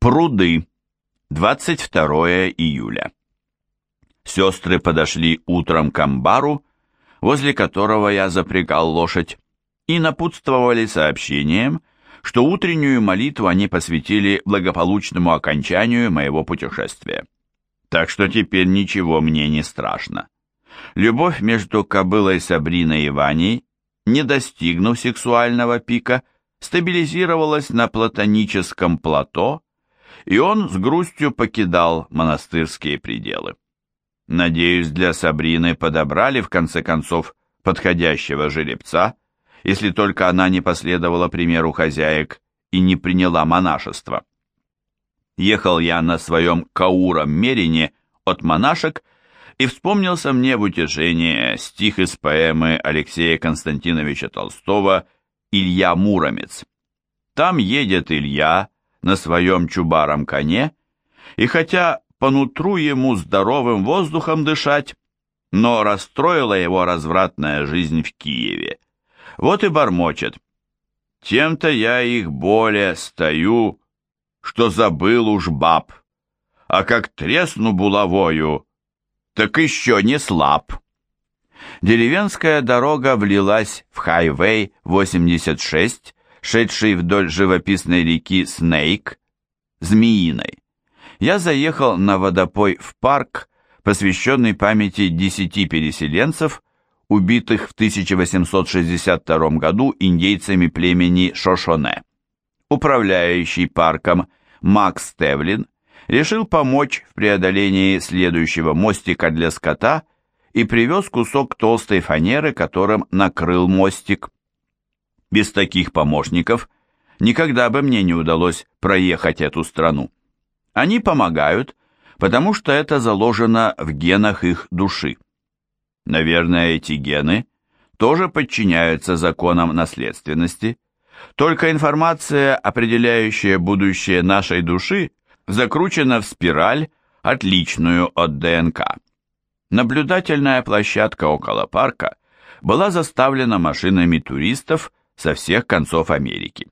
Пруды. 22 июля. Сестры подошли утром к амбару, возле которого я запрягал лошадь, и напутствовали сообщением, что утреннюю молитву они посвятили благополучному окончанию моего путешествия. Так что теперь ничего мне не страшно. Любовь между кобылой Сабриной и Ваней, не достигнув сексуального пика, стабилизировалась на платоническом плато, и он с грустью покидал монастырские пределы. Надеюсь, для Сабрины подобрали в конце концов подходящего жеребца, если только она не последовала примеру хозяек и не приняла монашество. Ехал я на своем кауром мерине от монашек, и вспомнился мне в утешение стих из поэмы Алексея Константиновича Толстого «Илья Муромец». Там едет Илья на своем чубаром коне, и хотя понутру ему здоровым воздухом дышать, но расстроила его развратная жизнь в Киеве. Вот и бормочет. Тем-то я их более стою, что забыл уж баб, а как тресну булавою, так еще не слаб. Деревенская дорога влилась в хайвей 86, шедший вдоль живописной реки Снейк, Змеиной. Я заехал на водопой в парк, посвященный памяти десяти переселенцев, убитых в 1862 году индейцами племени Шошоне. Управляющий парком Макс Тевлин решил помочь в преодолении следующего мостика для скота и привез кусок толстой фанеры, которым накрыл мостик. Без таких помощников никогда бы мне не удалось проехать эту страну. Они помогают, потому что это заложено в генах их души. Наверное, эти гены тоже подчиняются законам наследственности, только информация, определяющая будущее нашей души, закручена в спираль, отличную от ДНК. Наблюдательная площадка около парка была заставлена машинами туристов со всех концов Америки.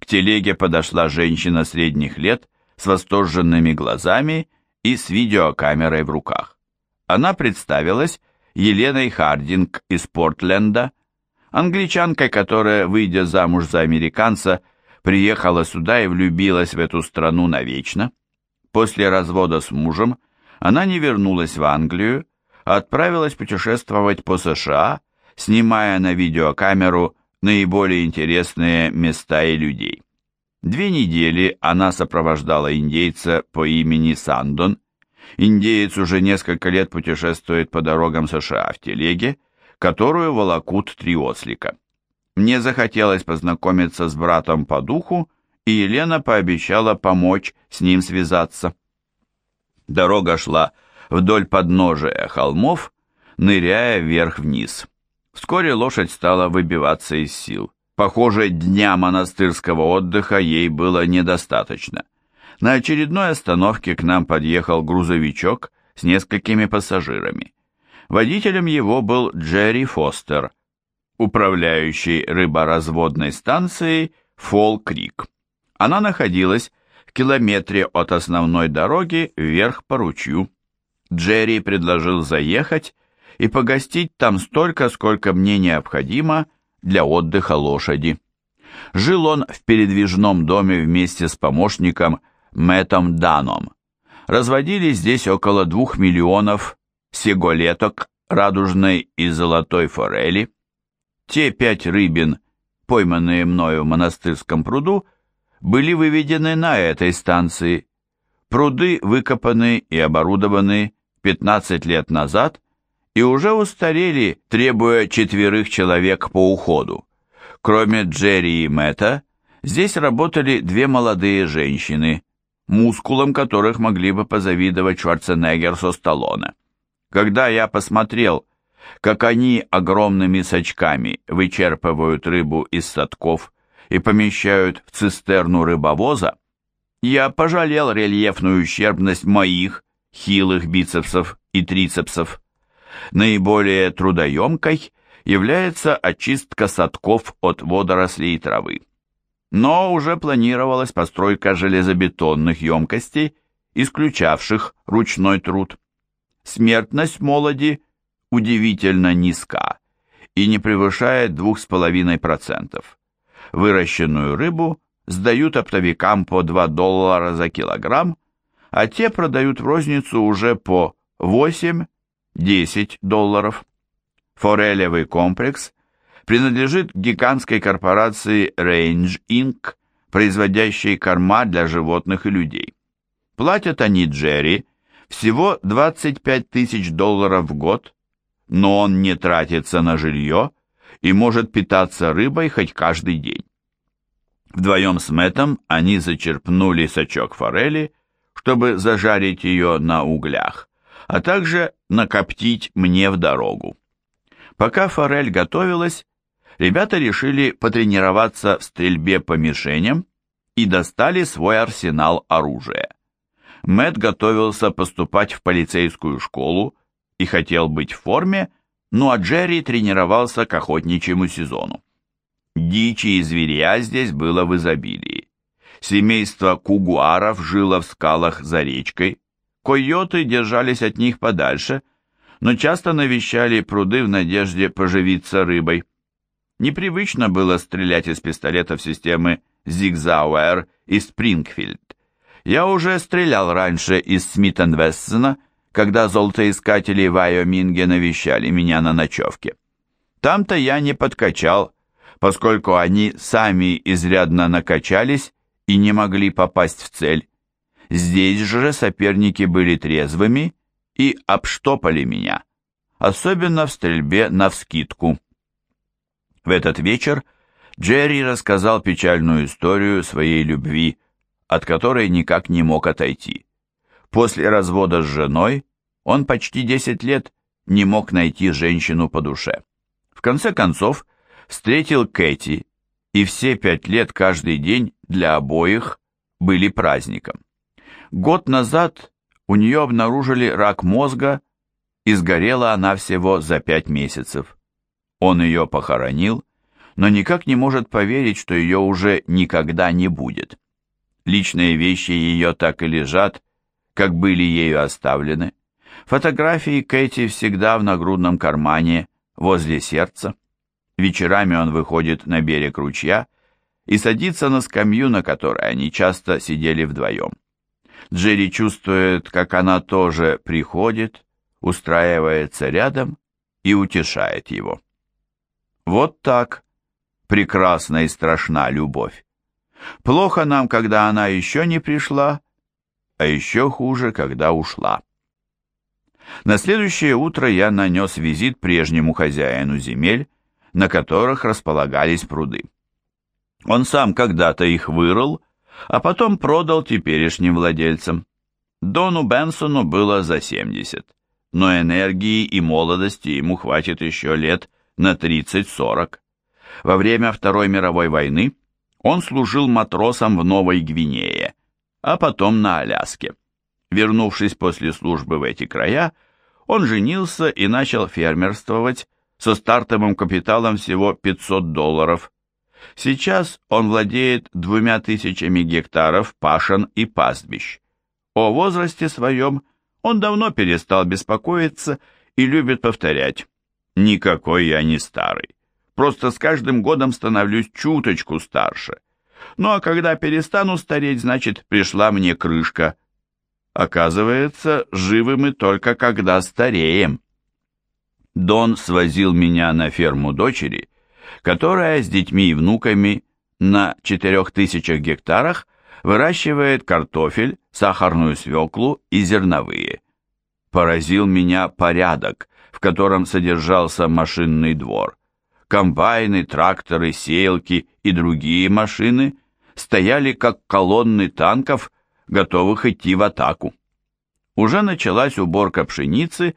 К телеге подошла женщина средних лет с восторженными глазами и с видеокамерой в руках. Она представилась Еленой Хардинг из Портленда, англичанкой, которая, выйдя замуж за американца, приехала сюда и влюбилась в эту страну навечно. После развода с мужем она не вернулась в Англию, а отправилась путешествовать по США, снимая на видеокамеру наиболее интересные места и людей. Две недели она сопровождала индейца по имени Сандон. Индеец уже несколько лет путешествует по дорогам США в телеге, которую волокут три ослика. Мне захотелось познакомиться с братом по духу, и Елена пообещала помочь с ним связаться. Дорога шла вдоль подножия холмов, ныряя вверх-вниз. Вскоре лошадь стала выбиваться из сил. Похоже, дня монастырского отдыха ей было недостаточно. На очередной остановке к нам подъехал грузовичок с несколькими пассажирами. Водителем его был Джерри Фостер, управляющий рыборазводной станцией Фолл-Крик. Она находилась в километре от основной дороги вверх по ручью. Джерри предложил заехать и погостить там столько, сколько мне необходимо для отдыха лошади. Жил он в передвижном доме вместе с помощником Мэттом Даном. Разводили здесь около двух миллионов сеголеток радужной и золотой форели. Те пять рыбин, пойманные мною в монастырском пруду, были выведены на этой станции. Пруды выкопаны и оборудованы 15 лет назад и уже устарели, требуя четверых человек по уходу. Кроме Джерри и Мэтта, здесь работали две молодые женщины, мускулам которых могли бы позавидовать Шварценеггер со Сталлоне. Когда я посмотрел, как они огромными сачками вычерпывают рыбу из садков и помещают в цистерну рыбовоза, я пожалел рельефную ущербность моих хилых бицепсов и трицепсов. Наиболее трудоемкой является очистка садков от водорослей и травы. но уже планировалась постройка железобетонных емкостей, исключавших ручной труд. Смертность молоди удивительно низка и не превышает 2,5%. Выращенную рыбу сдают оптовикам по 2 доллара за килограмм, а те продают в розницу уже по 8-10 долларов. Форелевый комплекс принадлежит гигантской корпорации Range Inc., производящей корма для животных и людей. Платят они Джерри всего 25 тысяч долларов в год, но он не тратится на жилье и может питаться рыбой хоть каждый день. Вдвоем с Мэттом они зачерпнули сачок форели, чтобы зажарить ее на углях, а также накоптить мне в дорогу. Пока форель готовилась, ребята решили потренироваться в стрельбе по мишеням и достали свой арсенал оружия. Мэтт готовился поступать в полицейскую школу и хотел быть в форме, ну а Джерри тренировался к охотничьему сезону. Дичи и зверя здесь было в изобилии. Семейство кугуаров жило в скалах за речкой, койоты держались от них подальше, но часто навещали пруды в надежде поживиться рыбой. Непривычно было стрелять из пистолетов системы Зигзауэр и Спрингфилд. Я уже стрелял раньше из Смит-Вессона, когда золотоискатели в Айоминге навещали меня на ночевке. Там-то я не подкачал, поскольку они сами изрядно накачались и не могли попасть в цель. Здесь же соперники были трезвыми и обштопали меня, особенно в стрельбе навскидку. В этот вечер Джерри рассказал печальную историю своей любви, от которой никак не мог отойти. После развода с женой он почти 10 лет не мог найти женщину по душе. В конце концов, встретил Кэти, и все пять лет каждый день для обоих были праздником. Год назад у нее обнаружили рак мозга, и сгорела она всего за пять месяцев. Он ее похоронил, но никак не может поверить, что ее уже никогда не будет. Личные вещи ее так и лежат, как были ею оставлены. Фотографии Кэти всегда в нагрудном кармане, возле сердца. Вечерами он выходит на берег ручья и садится на скамью, на которой они часто сидели вдвоем. Джерри чувствует, как она тоже приходит, устраивается рядом и утешает его. Вот так прекрасна и страшна любовь. Плохо нам, когда она еще не пришла, а еще хуже, когда ушла. На следующее утро я нанес визит прежнему хозяину земель, на которых располагались пруды. Он сам когда-то их вырыл, а потом продал теперешним владельцам. Дону Бенсону было за 70, но энергии и молодости ему хватит еще лет на 30-40. Во время Второй мировой войны он служил матросом в Новой Гвинее, а потом на Аляске. Вернувшись после службы в эти края, он женился и начал фермерствовать со стартовым капиталом всего 500 долларов. Сейчас он владеет двумя тысячами гектаров пашен и пастбищ. О возрасте своем он давно перестал беспокоиться и любит повторять «Никакой я не старый, просто с каждым годом становлюсь чуточку старше. Ну а когда перестану стареть, значит, пришла мне крышка, Оказывается, живы мы только когда стареем. Дон свозил меня на ферму дочери, которая с детьми и внуками на 4000 гектарах выращивает картофель, сахарную свеклу и зерновые. Поразил меня порядок, в котором содержался машинный двор. Комбайны, тракторы, сеялки и другие машины стояли как колонны танков готовых идти в атаку. Уже началась уборка пшеницы,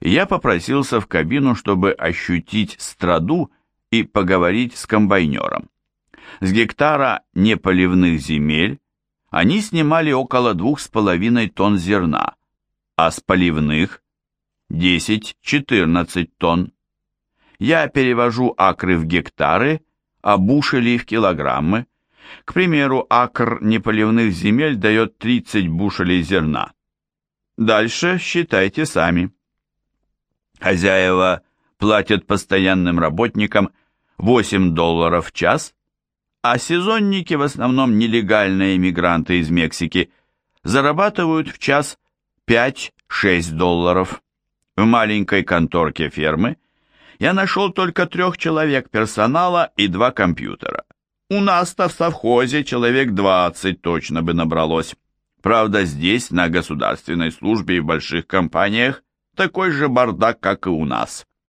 и я попросился в кабину, чтобы ощутить страду и поговорить с комбайнером. С гектара неполивных земель они снимали около двух с половиной тонн зерна, а с поливных 10-14 тонн. Я перевожу акры в гектары, а бушели в килограммы, К примеру, акр неполивных земель дает 30 бушелей зерна. Дальше считайте сами. Хозяева платят постоянным работникам 8 долларов в час, а сезонники, в основном нелегальные иммигранты из Мексики, зарабатывают в час 5-6 долларов. В маленькой конторке фермы я нашел только трех человек персонала и два компьютера. У нас-то в совхозе человек 20 точно бы набралось. Правда, здесь, на государственной службе и в больших компаниях, такой же бардак, как и у нас.